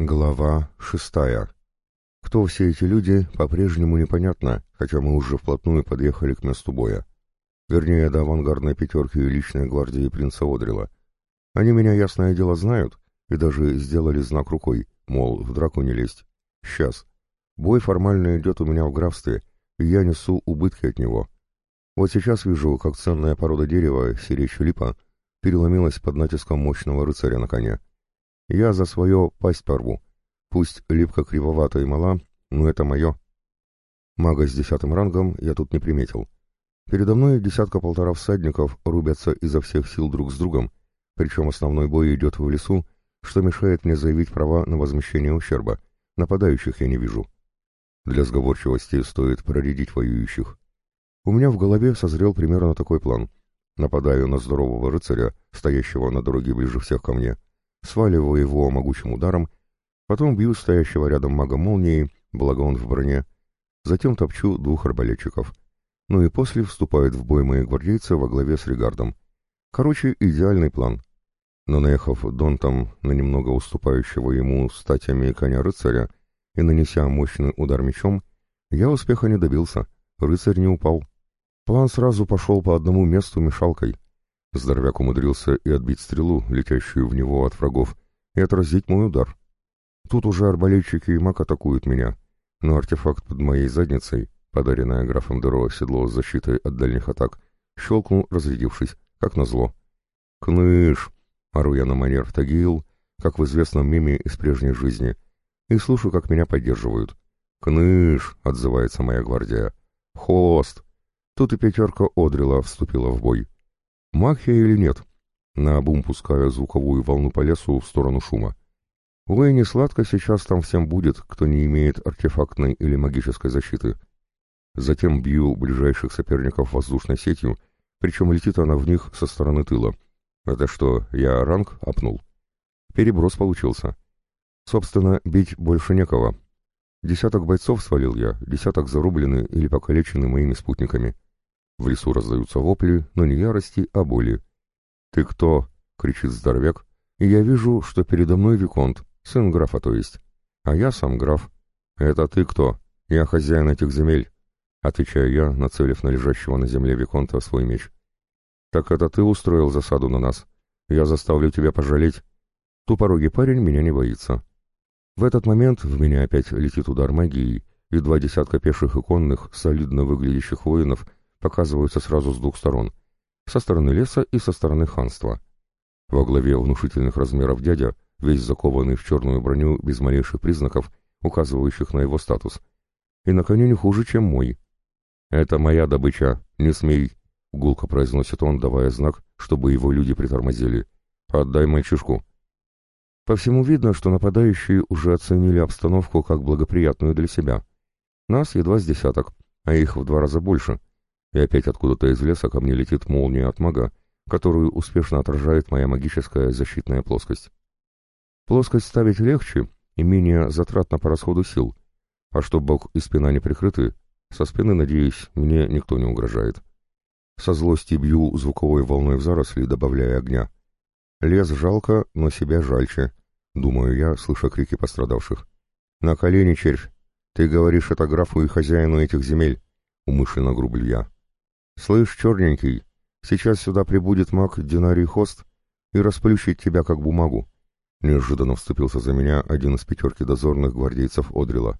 Глава шестая. Кто все эти люди, по-прежнему непонятно, хотя мы уже вплотную подъехали к месту боя. Вернее, до авангардной пятерки и личной гвардии принца Одрила. Они меня, ясное дело, знают, и даже сделали знак рукой, мол, в драку не лезть. Сейчас. Бой формально идет у меня в графстве, и я несу убытки от него. Вот сейчас вижу, как ценная порода дерева, сиречь липа, переломилась под натиском мощного рыцаря на коне. Я за свое пасть порву. Пусть липка кривовата и мала, но это мое. Мага с десятым рангом я тут не приметил. Передо мной десятка-полтора всадников рубятся изо всех сил друг с другом, причем основной бой идет в лесу, что мешает мне заявить права на возмещение ущерба. Нападающих я не вижу. Для сговорчивости стоит проредить воюющих. У меня в голове созрел примерно такой план. Нападаю на здорового рыцаря, стоящего на дороге ближе всех ко мне, сваливаю его могучим ударом, потом бью стоящего рядом мага молнией, благо он в броне, затем топчу двух арбалетчиков. Ну и после вступают в бой мои гвардейцы во главе с Регардом. Короче, идеальный план. Но наехав донтом на немного уступающего ему статями коня-рыцаря и нанеся мощный удар мечом, я успеха не добился, рыцарь не упал. План сразу пошел по одному месту мешалкой — Здоровяк умудрился и отбить стрелу, летящую в него от врагов, и отразить мой удар. Тут уже арбалетчики и маг атакуют меня, но артефакт под моей задницей, подаренное графом Деро седло с защитой от дальних атак, щелкнул, разрядившись, как назло. «Кныш!» — ору я на манер Тагил, как в известном меме из прежней жизни, и слушаю, как меня поддерживают. «Кныш!» — отзывается моя гвардия. «Хост!» Тут и пятерка Одрила вступила в бой. Маг я или нет? Наобум пуская звуковую волну по лесу в сторону шума. Ой, не сладко сейчас там всем будет, кто не имеет артефактной или магической защиты. Затем бью ближайших соперников воздушной сетью, причем летит она в них со стороны тыла. Это что, я ранг опнул? Переброс получился. Собственно, бить больше некого. Десяток бойцов свалил я, десяток зарублены или покалечены моими спутниками. В лесу раздаются вопли, но не ярости, а боли. «Ты кто?» — кричит здоровяк, и я вижу, что передо мной Виконт, сын графа то есть. А я сам граф. «Это ты кто? Я хозяин этих земель», — отвечаю я, нацелив на лежащего на земле Виконта свой меч. «Так это ты устроил засаду на нас? Я заставлю тебя пожалеть». Тупорогий парень меня не боится. В этот момент в меня опять летит удар магии, и два десятка пеших и конных, солидно выглядящих воинов показываются сразу с двух сторон, со стороны леса и со стороны ханства. Во главе внушительных размеров дядя, весь закованный в черную броню без малейших признаков, указывающих на его статус, и на коне не хуже, чем мой. «Это моя добыча, не смей!» — гулко произносит он, давая знак, чтобы его люди притормозили. «Отдай мальчишку!» По всему видно, что нападающие уже оценили обстановку как благоприятную для себя. Нас едва с десяток, а их в два раза больше — и опять откуда-то из леса ко мне летит молния от мага, которую успешно отражает моя магическая защитная плоскость. Плоскость ставить легче и менее затратно по расходу сил, а чтоб бок и спина не прикрыты, со спины, надеюсь, мне никто не угрожает. Со злости бью звуковой волной в заросли, добавляя огня. Лес жалко, но себя жальче, думаю я, слыша крики пострадавших. «На колени, червь! Ты говоришь это графу и хозяину этих земель!» — умышленно грублю я. «Слышь, черненький, сейчас сюда прибудет маг Динарий Хост и расплющит тебя как бумагу». Неожиданно вступился за меня один из пятерки дозорных гвардейцев Одрила.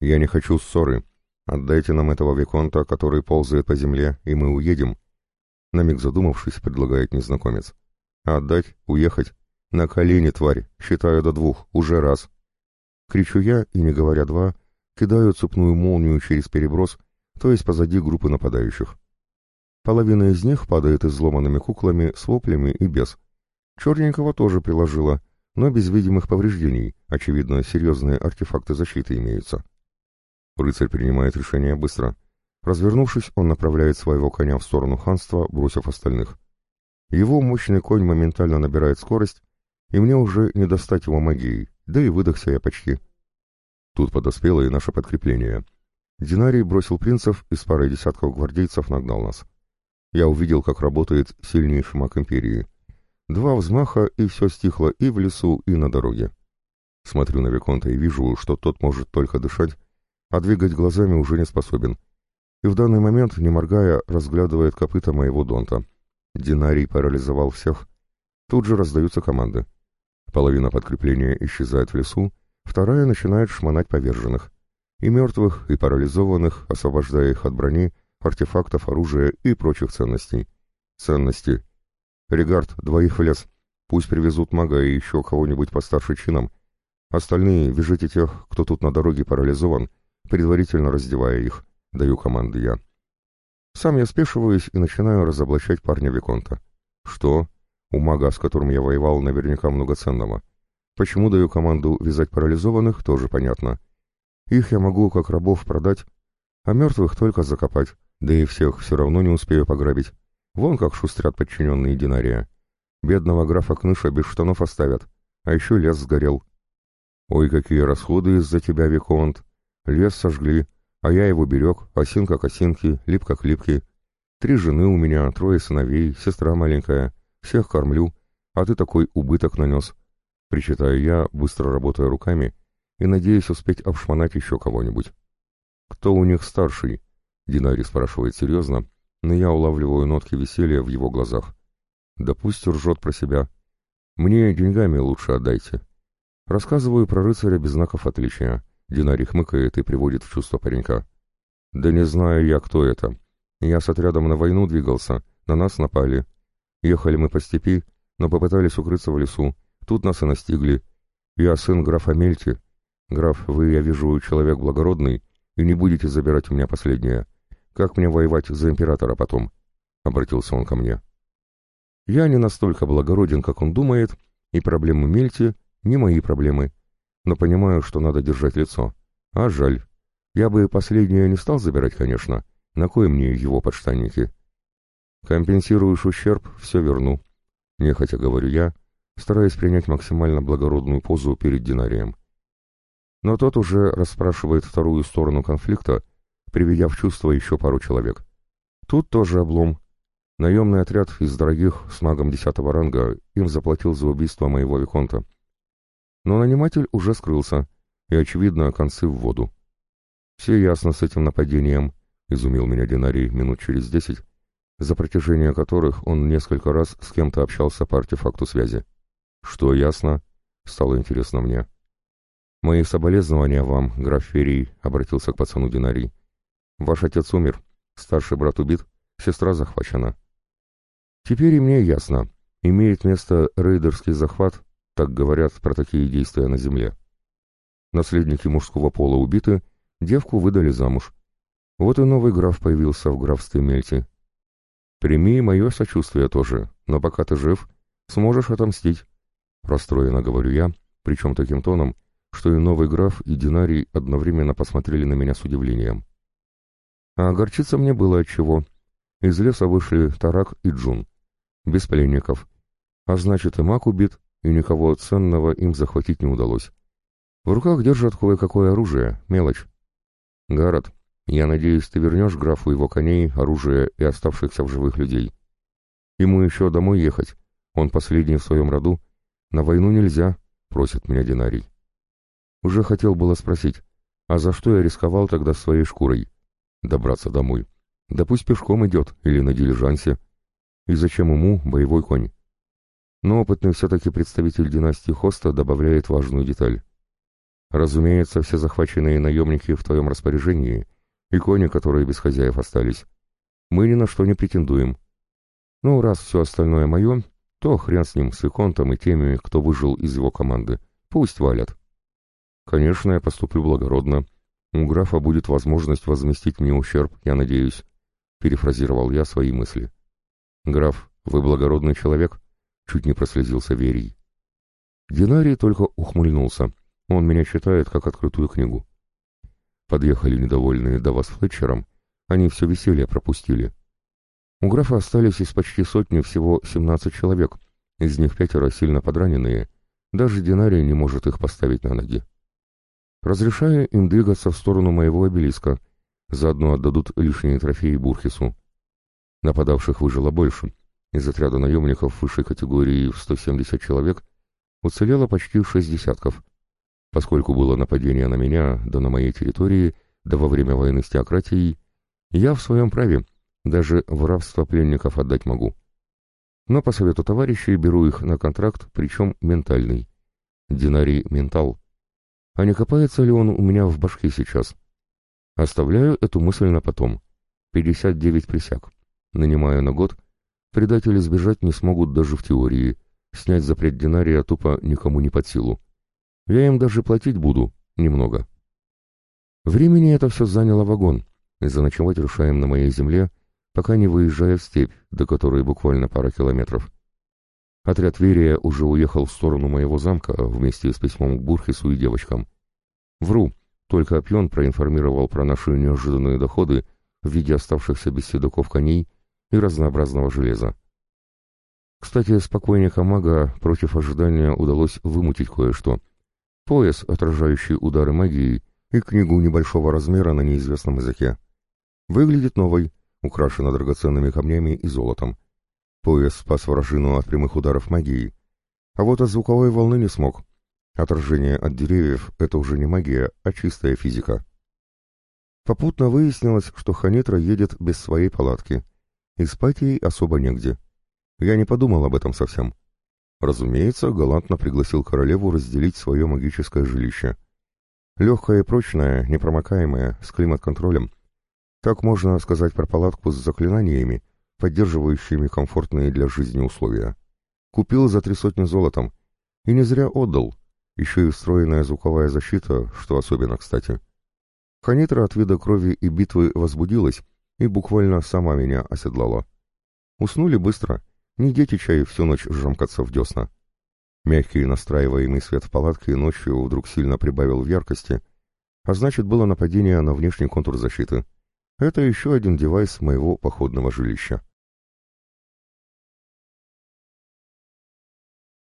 «Я не хочу ссоры. Отдайте нам этого Виконта, который ползает по земле, и мы уедем». На миг задумавшись, предлагает незнакомец. «Отдать? Уехать? На колени, тварь! Считаю до двух. Уже раз!» Кричу я, и, не говоря два, кидаю цепную молнию через переброс, то есть позади группы нападающих. Половина из них падает изломанными куклами, с воплями и без. Черненького тоже приложила, но без видимых повреждений, очевидно, серьезные артефакты защиты имеются. Рыцарь принимает решение быстро. Развернувшись, он направляет своего коня в сторону ханства, бросив остальных. Его мощный конь моментально набирает скорость, и мне уже не достать его магией, да и выдохся я почти. Тут подоспело и наше подкрепление. Динарий бросил принцев и с парой десятков гвардейцев нагнал нас я увидел, как работает сильнейший маг Империи. Два взмаха, и все стихло и в лесу, и на дороге. Смотрю на Виконта и вижу, что тот может только дышать, а двигать глазами уже не способен. И в данный момент, не моргая, разглядывает копыта моего донта. Динарий парализовал всех. Тут же раздаются команды. Половина подкрепления исчезает в лесу, вторая начинает шмонать поверженных. И мертвых, и парализованных, освобождая их от брони, артефактов, оружия и прочих ценностей. Ценности. Регард, двоих в лес. Пусть привезут мага и еще кого-нибудь постарше чином. Остальные вяжите тех, кто тут на дороге парализован, предварительно раздевая их. Даю команды я. Сам я спешиваюсь и начинаю разоблачать парня Виконта. Что? У мага, с которым я воевал, наверняка много ценного. Почему даю команду вязать парализованных, тоже понятно. Их я могу как рабов продать, а мертвых только закопать, да и всех все равно не успею пограбить. Вон как шустрят подчиненные Динария. Бедного графа Кныша без штанов оставят, а еще лес сгорел. Ой, какие расходы из-за тебя, Виконт. Лес сожгли, а я его берег, осинка к осинке, лип как липки. Три жены у меня, трое сыновей, сестра маленькая. Всех кормлю, а ты такой убыток нанес. Причитаю я, быстро работая руками, и надеюсь успеть обшмонать еще кого-нибудь. Кто у них старший? Динари спрашивает серьезно, но я улавливаю нотки веселья в его глазах. Да пусть ржет про себя. Мне деньгами лучше отдайте. Рассказываю про рыцаря без знаков отличия. Динарий хмыкает и приводит в чувство паренька. Да не знаю я, кто это. Я с отрядом на войну двигался, на нас напали. Ехали мы по степи, но попытались укрыться в лесу. Тут нас и настигли. Я сын графа Мельти. Граф, вы, я вижу, человек благородный, и не будете забирать у меня последнее. Как мне воевать за императора потом?» — обратился он ко мне. «Я не настолько благороден, как он думает, и проблемы Мельти не мои проблемы. Но понимаю, что надо держать лицо. А жаль. Я бы последнее не стал забирать, конечно. На кой мне его подштанники?» «Компенсируешь ущерб, все верну», — нехотя говорю я, стараясь принять максимально благородную позу перед Динарием. Но тот уже расспрашивает вторую сторону конфликта, приведя в чувство еще пару человек. Тут тоже облом. Наемный отряд из дорогих с магом десятого ранга им заплатил за убийство моего Виконта. Но наниматель уже скрылся, и, очевидно, концы в воду. «Все ясно с этим нападением», — изумил меня Динарий минут через десять, за протяжение которых он несколько раз с кем-то общался по артефакту связи. «Что ясно?» — стало интересно мне. «Мои соболезнования вам, граф Ферий», — обратился к пацану Динарий. «Ваш отец умер, старший брат убит, сестра захвачена». «Теперь и мне ясно. Имеет место рейдерский захват, так говорят про такие действия на земле. Наследники мужского пола убиты, девку выдали замуж. Вот и новый граф появился в графстве Мельти. Прими мое сочувствие тоже, но пока ты жив, сможешь отомстить. Расстроенно говорю я, причем таким тоном, что и новый граф, и Динарий одновременно посмотрели на меня с удивлением. А огорчиться мне было от чего. Из леса вышли Тарак и Джун. Без пленников. А значит, и маг убит, и никого ценного им захватить не удалось. В руках держат кое-какое оружие, мелочь. Гаррет, я надеюсь, ты вернешь графу его коней, оружие и оставшихся в живых людей. Ему еще домой ехать. Он последний в своем роду. На войну нельзя, просит меня Динарий. Уже хотел было спросить, а за что я рисковал тогда своей шкурой? Добраться домой. Да пусть пешком идет или на дилижансе. И зачем ему боевой конь? Но опытный все-таки представитель династии Хоста добавляет важную деталь. Разумеется, все захваченные наемники в твоем распоряжении — и кони, которые без хозяев остались. Мы ни на что не претендуем. Ну, раз все остальное мое, то хрен с ним, с Иконтом и теми, кто выжил из его команды. Пусть валят. Конечно, я поступлю благородно. У графа будет возможность возместить мне ущерб, я надеюсь. Перефразировал я свои мысли. Граф, вы благородный человек? Чуть не прослезился Верий. Динарий только ухмыльнулся. Он меня читает как открытую книгу. Подъехали недовольные до вас Флетчером, они все веселье пропустили. У графа остались из почти сотни всего 17 человек, из них пятеро сильно подраненные, даже Динария не может их поставить на ноги. Разрешая им двигаться в сторону моего обелиска, заодно отдадут лишние трофеи Бурхису. Нападавших выжило больше. Из отряда наемников высшей категории в 170 человек уцелело почти шесть десятков. Поскольку было нападение на меня, да на моей территории, да во время войны с теократией, я в своем праве, даже в рабство пленников отдать могу. Но по совету товарищей беру их на контракт, причем ментальный. Динарий ментал. А не копается ли он у меня в башке сейчас? Оставляю эту мысль на потом. 59 присяг. Нанимаю на год. Предатели сбежать не смогут даже в теории. Снять запрет динария тупо никому не под силу. Я им даже платить буду, немного. Времени это все заняло вагон, и заночевать решаем на моей земле, пока не выезжая в степь, до которой буквально пара километров. Отряд Верия уже уехал в сторону моего замка вместе с письмом к Бурхису и девочкам. Вру, только Опьон проинформировал про наши неожиданные доходы в виде оставшихся без седоков коней и разнообразного железа. Кстати, спокойника мага против ожидания удалось вымутить кое-что — пояс, отражающий удары магии, и книгу небольшого размера на неизвестном языке. Выглядит новой, украшена драгоценными камнями и золотом. Пояс спас вражину от прямых ударов магии, а вот от звуковой волны не смог. Отражение от деревьев — это уже не магия, а чистая физика. Попутно выяснилось, что Ханитра едет без своей палатки, и спать ей особо негде. Я не подумал об этом совсем. Разумеется, галантно пригласил королеву разделить свое магическое жилище. Легкое и прочное, непромокаемое, с климат-контролем. Так можно сказать про палатку с заклинаниями, поддерживающими комфортные для жизни условия. Купил за три сотни золотом. И не зря отдал. Еще и встроенная звуковая защита, что особенно кстати. Ханитра от вида крови и битвы возбудилась и буквально сама меня оседлала. Уснули быстро — не дети чай всю ночь жамкаться в десна. Мягкий настраиваемый свет в палатке ночью вдруг сильно прибавил в яркости, а значит, было нападение на внешний контур защиты. Это еще один девайс моего походного жилища.